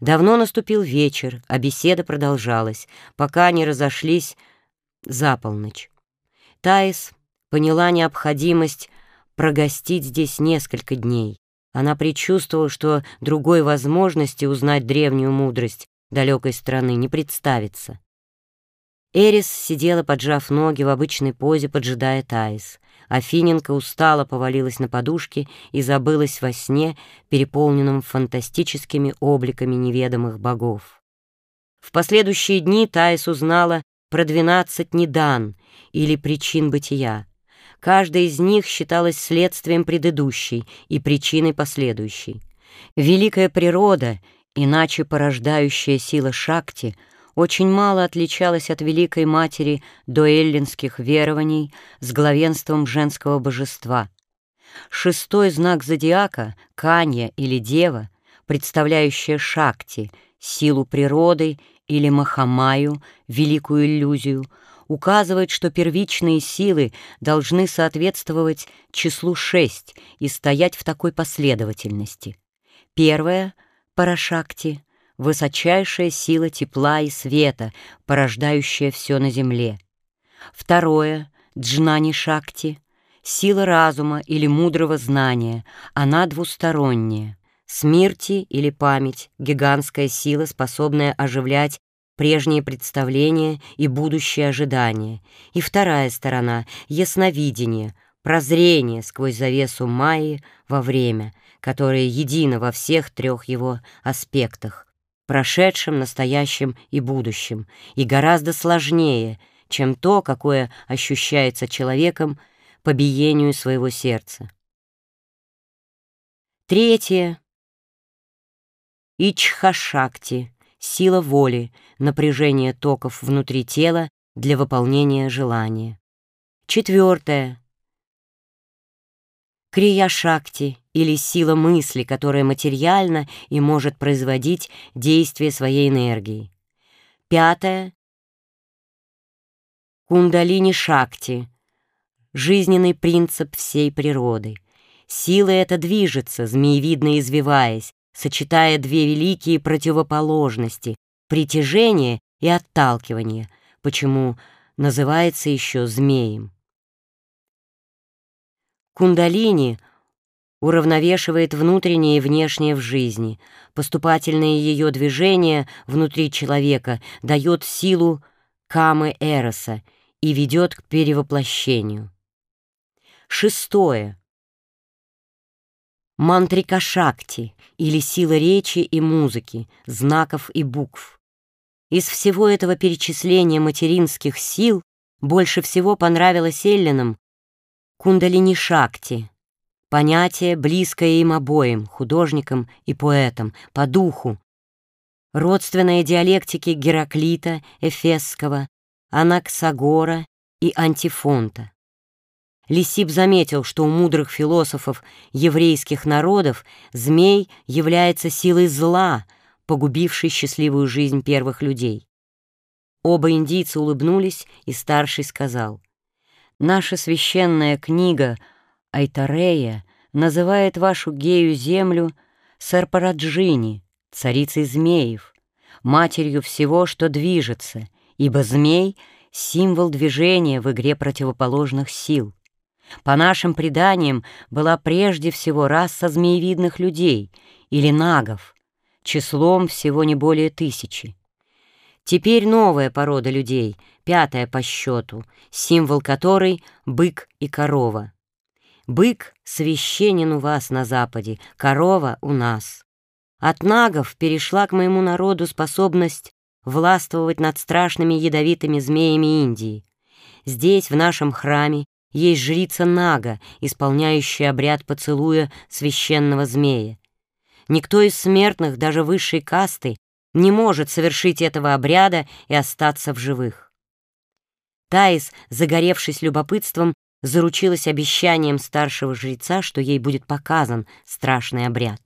Давно наступил вечер, а беседа продолжалась, пока не разошлись за полночь. Таис поняла необходимость прогостить здесь несколько дней. Она предчувствовала, что другой возможности узнать древнюю мудрость далекой страны не представится. Эрис сидела, поджав ноги в обычной позе, поджидая Таис. Афиненко устало повалилась на подушки и забылась во сне, переполненном фантастическими обликами неведомых богов. В последующие дни Таис узнала про двенадцать недан или причин бытия. Каждая из них считалась следствием предыдущей и причиной последующей. Великая природа, иначе порождающая сила Шакти — очень мало отличалась от Великой Матери дуэллинских верований с главенством женского божества. Шестой знак зодиака, Канья или Дева, представляющая Шакти, силу природы или Махамаю, великую иллюзию, указывает, что первичные силы должны соответствовать числу шесть и стоять в такой последовательности. Первая — Парашакти, высочайшая сила тепла и света, порождающая все на земле. Второе — джнани шакти, сила разума или мудрого знания, она двусторонняя. Смерти или память — гигантская сила, способная оживлять прежние представления и будущие ожидания. И вторая сторона — ясновидение, прозрение сквозь завесу Майи во время, которое едино во всех трех его аспектах прошедшем, настоящем и будущем, и гораздо сложнее, чем то, какое ощущается человеком по биению своего сердца. Третье. Ичхашакти — сила воли, напряжение токов внутри тела для выполнения желания. Четвертое. Крия-шакти или сила мысли, которая материальна и может производить действие своей энергии. Пятое. Кундалини-шакти — жизненный принцип всей природы. Сила эта движется, змеевидно извиваясь, сочетая две великие противоположности — притяжение и отталкивание, почему называется еще змеем. Кундалини уравновешивает внутреннее и внешнее в жизни. Поступательное ее движение внутри человека дает силу камы Эроса и ведет к перевоплощению. Шестое. Мантрика Шакти или сила речи и музыки, знаков и букв. Из всего этого перечисления материнских сил больше всего понравилось Эллинам Кундалини Шакти, понятие, близкое им обоим, художникам и поэтам, по духу, родственные диалектики Гераклита, Эфесского, Анаксагора и Антифонта. Лисип заметил, что у мудрых философов еврейских народов змей является силой зла, погубившей счастливую жизнь первых людей. Оба индийца улыбнулись, и старший сказал, Наша священная книга Айтарея называет вашу гею-землю Сарпараджини, царицей змеев, матерью всего, что движется, ибо змей — символ движения в игре противоположных сил. По нашим преданиям была прежде всего раса змеевидных людей или нагов, числом всего не более тысячи. Теперь новая порода людей, пятая по счету, символ которой — бык и корова. Бык священен у вас на Западе, корова у нас. От нагов перешла к моему народу способность властвовать над страшными ядовитыми змеями Индии. Здесь, в нашем храме, есть жрица Нага, исполняющая обряд поцелуя священного змея. Никто из смертных, даже высшей касты, не может совершить этого обряда и остаться в живых. Таис, загоревшись любопытством, заручилась обещанием старшего жреца, что ей будет показан страшный обряд.